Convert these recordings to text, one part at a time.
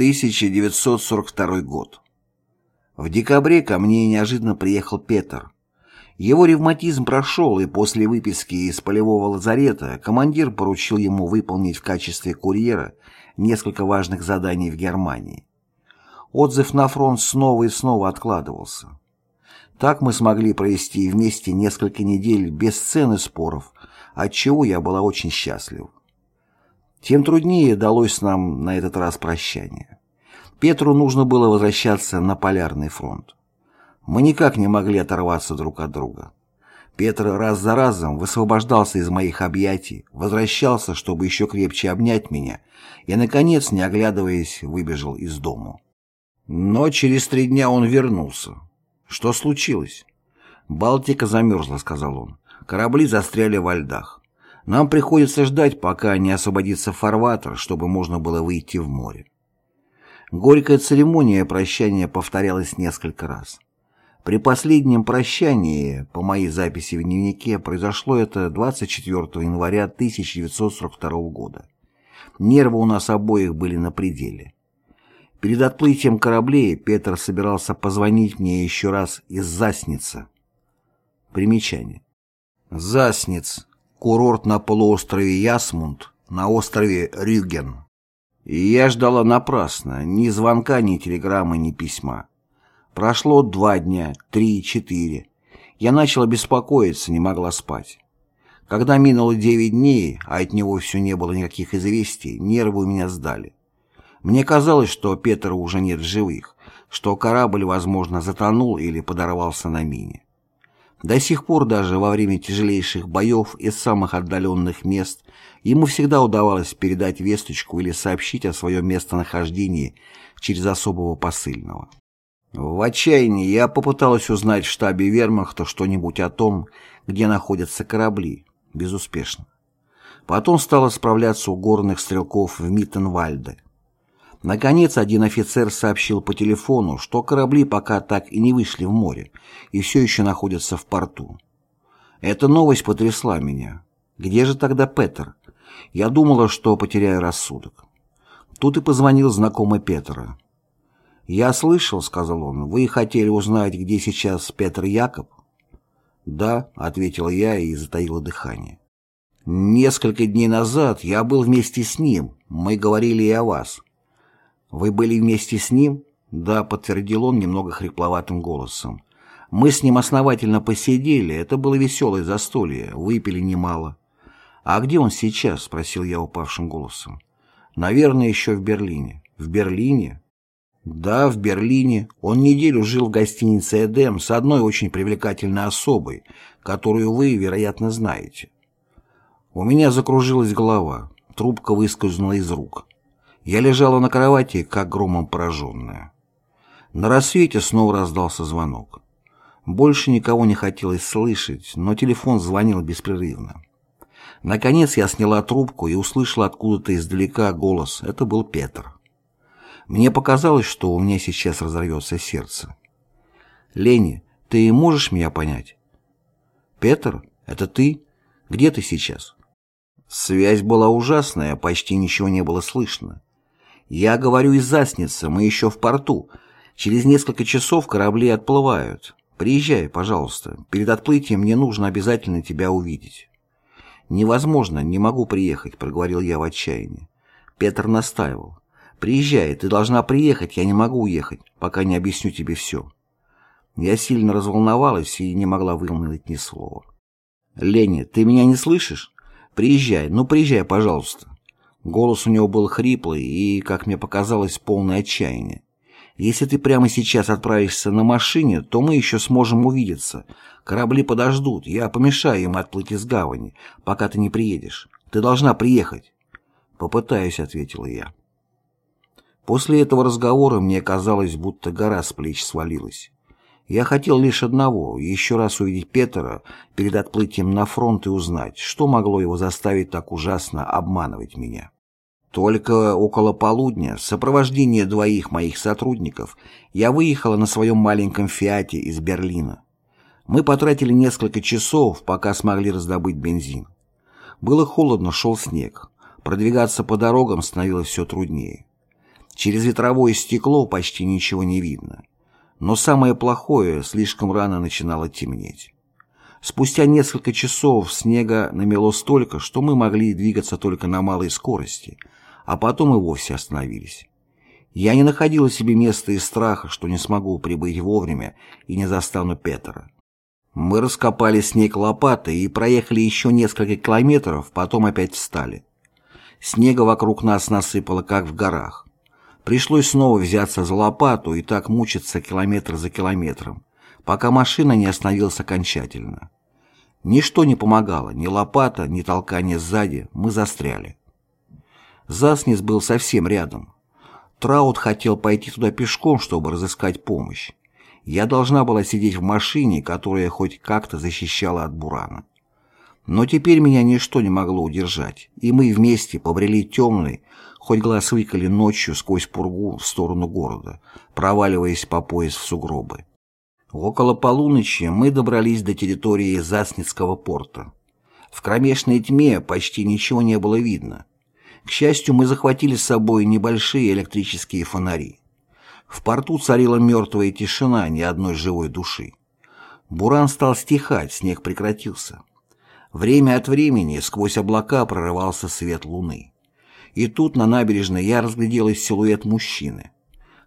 1942 год. В декабре ко мне неожиданно приехал Петр. Его ревматизм прошел, и после выписки из полевого лазарета командир поручил ему выполнить в качестве курьера несколько важных заданий в Германии. Отзыв на фронт снова и снова откладывался. Так мы смогли провести вместе несколько недель без сцены споров, от чего я была очень счастлива. Тем труднее далось нам на этот раз прощание. Петру нужно было возвращаться на Полярный фронт. Мы никак не могли оторваться друг от друга. Петр раз за разом высвобождался из моих объятий, возвращался, чтобы еще крепче обнять меня, и, наконец, не оглядываясь, выбежал из дому. Но через три дня он вернулся. Что случилось? «Балтика замерзла», — сказал он. «Корабли застряли во льдах. Нам приходится ждать, пока не освободится фарватер, чтобы можно было выйти в море. Горькая церемония прощания повторялась несколько раз. При последнем прощании, по моей записи в дневнике, произошло это 24 января 1942 года. Нервы у нас обоих были на пределе. Перед отплытием кораблей Петр собирался позвонить мне еще раз из Засница. Примечание. Засниц курорт на полуострове Ясмунд, на острове Рюген. И я ждала напрасно, ни звонка, ни телеграммы, ни письма. Прошло два дня, три, четыре. Я начала беспокоиться, не могла спать. Когда минуло девять дней, а от него все не было никаких известий, нервы у меня сдали. Мне казалось, что Петра уже нет живых, что корабль, возможно, затонул или подорвался на мине. До сих пор даже во время тяжелейших боев из самых отдаленных мест ему всегда удавалось передать весточку или сообщить о своем местонахождении через особого посыльного. В отчаянии я попыталась узнать в штабе вермахта что-нибудь о том, где находятся корабли. Безуспешно. Потом стала справляться у горных стрелков в Миттенвальде. Наконец, один офицер сообщил по телефону, что корабли пока так и не вышли в море и все еще находятся в порту. Эта новость потрясла меня. Где же тогда Петер? Я думала, что потеряю рассудок. Тут и позвонил знакомый Петра. «Я слышал», — сказал он, — «вы хотели узнать, где сейчас Петр Якоб?» «Да», — ответила я и затаила дыхание. «Несколько дней назад я был вместе с ним. Мы говорили и о вас. «Вы были вместе с ним?» «Да», — подтвердил он немного хрипловатым голосом. «Мы с ним основательно посидели, это было веселое застолье, выпили немало». «А где он сейчас?» — спросил я упавшим голосом. «Наверное, еще в Берлине». «В Берлине?» «Да, в Берлине. Он неделю жил в гостинице «Эдем» с одной очень привлекательной особой, которую вы, вероятно, знаете». У меня закружилась голова, трубка выскользнула из рук. Я лежала на кровати, как громом пораженная. На рассвете снова раздался звонок. Больше никого не хотелось слышать, но телефон звонил беспрерывно. Наконец я сняла трубку и услышала откуда-то издалека голос. Это был Петр. Мне показалось, что у меня сейчас разорвется сердце. «Лени, ты можешь меня понять?» «Петр, это ты? Где ты сейчас?» Связь была ужасная, почти ничего не было слышно. «Я говорю из Засницы, мы еще в порту. Через несколько часов корабли отплывают. Приезжай, пожалуйста. Перед отплытием мне нужно обязательно тебя увидеть». «Невозможно, не могу приехать», — проговорил я в отчаянии. Петр настаивал. «Приезжай, ты должна приехать, я не могу уехать, пока не объясню тебе все». Я сильно разволновалась и не могла вымолвить ни слова. «Леня, ты меня не слышишь? Приезжай, ну приезжай, пожалуйста». Голос у него был хриплый и, как мне показалось, полное отчаяние. «Если ты прямо сейчас отправишься на машине, то мы еще сможем увидеться. Корабли подождут, я помешаю им отплыть из гавани, пока ты не приедешь. Ты должна приехать». «Попытаюсь», — ответила я. После этого разговора мне казалось, будто гора с плеч свалилась. Я хотел лишь одного — еще раз увидеть Петера перед отплытием на фронт и узнать, что могло его заставить так ужасно обманывать меня. Только около полудня, в сопровождении двоих моих сотрудников, я выехала на своем маленьком «Фиате» из Берлина. Мы потратили несколько часов, пока смогли раздобыть бензин. Было холодно, шел снег. Продвигаться по дорогам становилось все труднее. Через ветровое стекло почти ничего не видно. Но самое плохое, слишком рано начинало темнеть. Спустя несколько часов снега намело столько, что мы могли двигаться только на малой скорости, а потом и вовсе остановились. Я не находила себе места из страха, что не смогу прибыть вовремя и не застану Петера. Мы раскопали снег лопатой и проехали еще несколько километров, потом опять встали. Снега вокруг нас насыпало, как в горах. Пришлось снова взяться за лопату и так мучиться километр за километром, пока машина не остановилась окончательно. Ничто не помогало, ни лопата, ни толкание сзади, мы застряли. Заснес был совсем рядом. Траут хотел пойти туда пешком, чтобы разыскать помощь. Я должна была сидеть в машине, которая хоть как-то защищала от бурана. Но теперь меня ничто не могло удержать, и мы вместе побрели темный, хоть глаз выколи ночью сквозь пургу в сторону города, проваливаясь по пояс в сугробы. Около полуночи мы добрались до территории Засницкого порта. В кромешной тьме почти ничего не было видно. К счастью, мы захватили с собой небольшие электрические фонари. В порту царила мертвая тишина ни одной живой души. Буран стал стихать, снег прекратился. Время от времени сквозь облака прорывался свет луны. И тут на набережной я разглядел силуэт мужчины.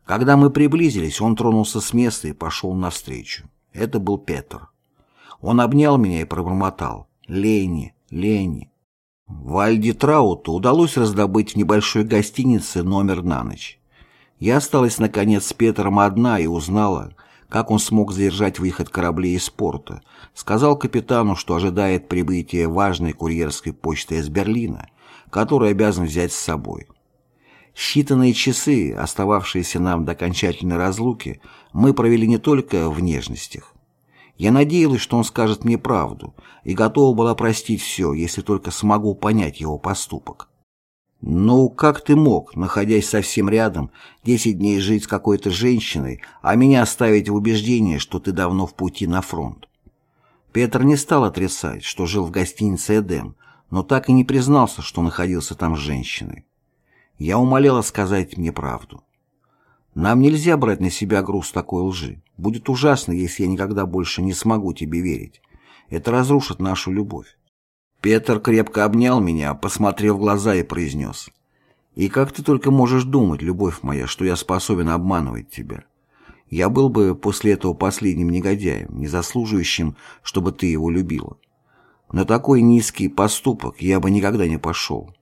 Когда мы приблизились, он тронулся с места и пошел навстречу. Это был Петр. Он обнял меня и пробормотал «Лени, Лени». Вальди Трауту удалось раздобыть в небольшой гостинице номер на ночь. Я осталась, наконец, с Петром одна и узнала, как он смог задержать выход кораблей из порта. Сказал капитану, что ожидает прибытия важной курьерской почты из Берлина, которую обязан взять с собой. Считанные часы, остававшиеся нам до окончательной разлуки, мы провели не только в нежностях. Я надеялась, что он скажет мне правду, и готова была простить все, если только смогу понять его поступок. «Ну, как ты мог, находясь совсем рядом, десять дней жить с какой-то женщиной, а меня оставить в убеждении, что ты давно в пути на фронт?» Петр не стал отрицать, что жил в гостинице «Эдем», но так и не признался, что находился там с женщиной. Я умоляла сказать мне правду. Нам нельзя брать на себя груз такой лжи. Будет ужасно, если я никогда больше не смогу тебе верить. Это разрушит нашу любовь. Петр крепко обнял меня, посмотрел в глаза и произнес. «И как ты только можешь думать, любовь моя, что я способен обманывать тебя? Я был бы после этого последним негодяем, не заслуживающим, чтобы ты его любила. На такой низкий поступок я бы никогда не пошел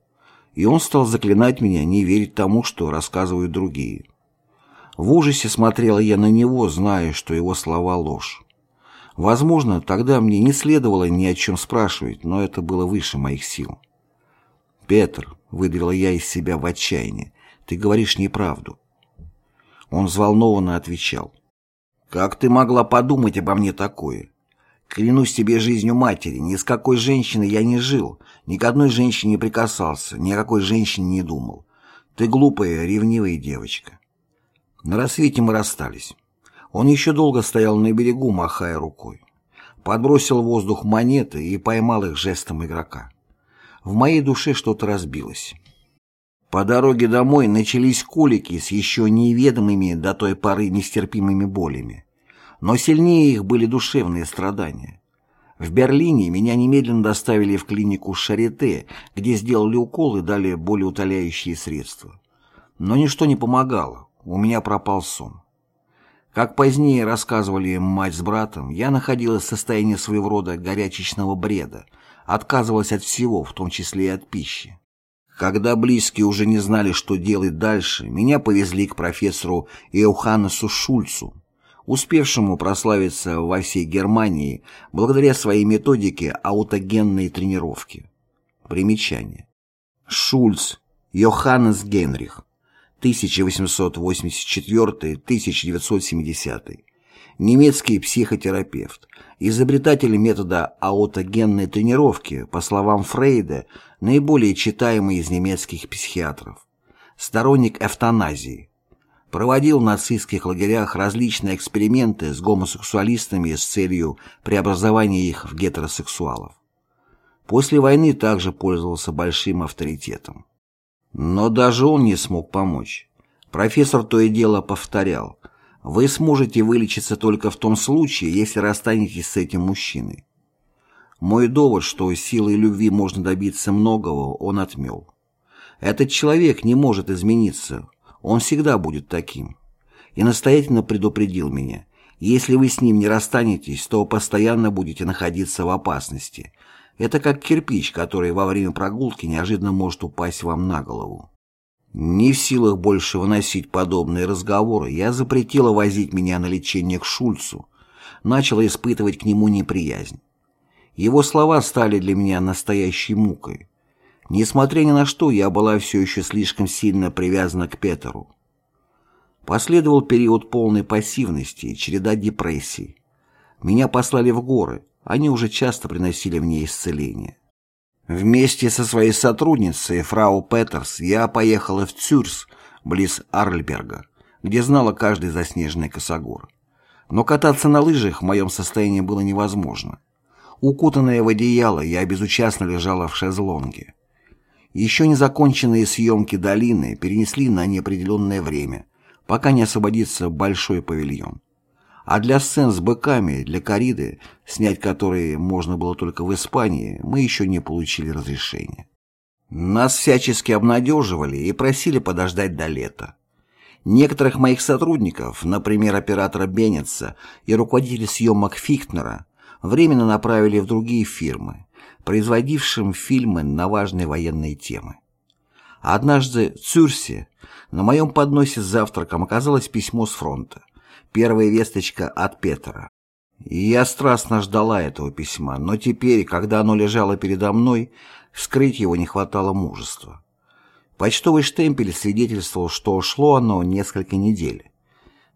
и он стал заклинать меня не верить тому, что рассказывают другие. В ужасе смотрела я на него, зная, что его слова ложь. Возможно, тогда мне не следовало ни о чем спрашивать, но это было выше моих сил. «Петр», — выдавила я из себя в отчаянии, — «ты говоришь неправду». Он взволнованно отвечал. «Как ты могла подумать обо мне такое? Клянусь тебе жизнью матери, ни с какой женщиной я не жил, ни к одной женщине не прикасался, ни о какой женщине не думал. Ты глупая, ревнивая девочка. На рассвете мы расстались. Он еще долго стоял на берегу, махая рукой. Подбросил в воздух монеты и поймал их жестом игрока. В моей душе что-то разбилось. По дороге домой начались колики с еще неведомыми до той поры нестерпимыми болями. Но сильнее их были душевные страдания. В Берлине меня немедленно доставили в клинику Шарите, где сделали укол и дали болеутоляющие средства. Но ничто не помогало, у меня пропал сон. Как позднее рассказывали мать с братом, я находилась в состоянии своего рода горячечного бреда, отказывалась от всего, в том числе и от пищи. Когда близкие уже не знали, что делать дальше, меня повезли к профессору Иоханнесу Шульцу, успевшему прославиться во всей Германии благодаря своей методике аутогенной тренировки. Примечание. Шульц Йоханнес Генрих 1884-1970 немецкий психотерапевт, изобретатель метода аутогенной тренировки, по словам Фрейда, наиболее читаемый из немецких психиатров, сторонник эвтаназии, проводил в нацистских лагерях различные эксперименты с гомосексуалистами с целью преобразования их в гетеросексуалов. После войны также пользовался большим авторитетом. Но даже он не смог помочь. Профессор то и дело повторял, вы сможете вылечиться только в том случае, если расстанетесь с этим мужчиной. Мой довод, что силой любви можно добиться многого, он отмел. Этот человек не может измениться, он всегда будет таким. И настоятельно предупредил меня, если вы с ним не расстанетесь, то постоянно будете находиться в опасности. Это как кирпич, который во время прогулки неожиданно может упасть вам на голову. Не в силах больше выносить подобные разговоры, я запретила возить меня на лечение к Шульцу, начала испытывать к нему неприязнь. Его слова стали для меня настоящей мукой. Несмотря ни на что, я была все еще слишком сильно привязана к Петеру. Последовал период полной пассивности и череда депрессий. Меня послали в горы, они уже часто приносили мне исцеление. Вместе со своей сотрудницей, фрау Петерс, я поехала в Цюрс, близ Арльберга, где знала каждый заснеженный косогор. Но кататься на лыжах в моем состоянии было невозможно. Укутанная в одеяло, я безучастно лежала в шезлонге. Еще незаконченные съемки долины перенесли на неопределенное время, пока не освободится большой павильон. А для сцен с быками, для кориды, снять которые можно было только в Испании, мы еще не получили разрешения. Нас всячески обнадеживали и просили подождать до лета. Некоторых моих сотрудников, например, оператора Беннетса и руководителя съемок Фихтнера, временно направили в другие фирмы, производившим фильмы на важные военные темы. Однажды в Цюрсе на моем подносе с завтраком оказалось письмо с фронта. Первая весточка от Петра. И я страстно ждала этого письма, но теперь, когда оно лежало передо мной, вскрыть его не хватало мужества. Почтовый штемпель свидетельствовал, что шло оно несколько недель.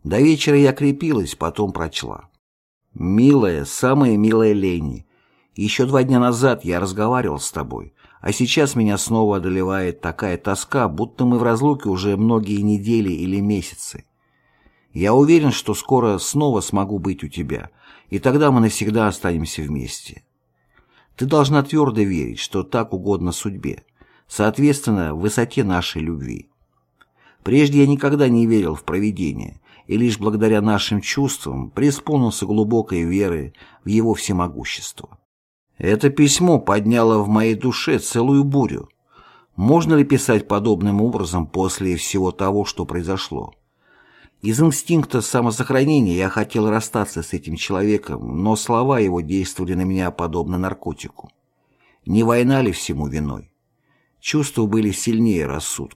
До вечера я крепилась, потом прочла. «Милая, самая милая Лени, еще два дня назад я разговаривал с тобой, а сейчас меня снова одолевает такая тоска, будто мы в разлуке уже многие недели или месяцы. Я уверен, что скоро снова смогу быть у тебя, и тогда мы навсегда останемся вместе. Ты должна твердо верить, что так угодно судьбе, соответственно, высоте нашей любви. Прежде я никогда не верил в провидение, и лишь благодаря нашим чувствам преисполнился глубокой веры в его всемогущество. Это письмо подняло в моей душе целую бурю. Можно ли писать подобным образом после всего того, что произошло? Из инстинкта самосохранения я хотел расстаться с этим человеком, но слова его действовали на меня подобно наркотику. Не война ли всему виной? Чувства были сильнее рассудка.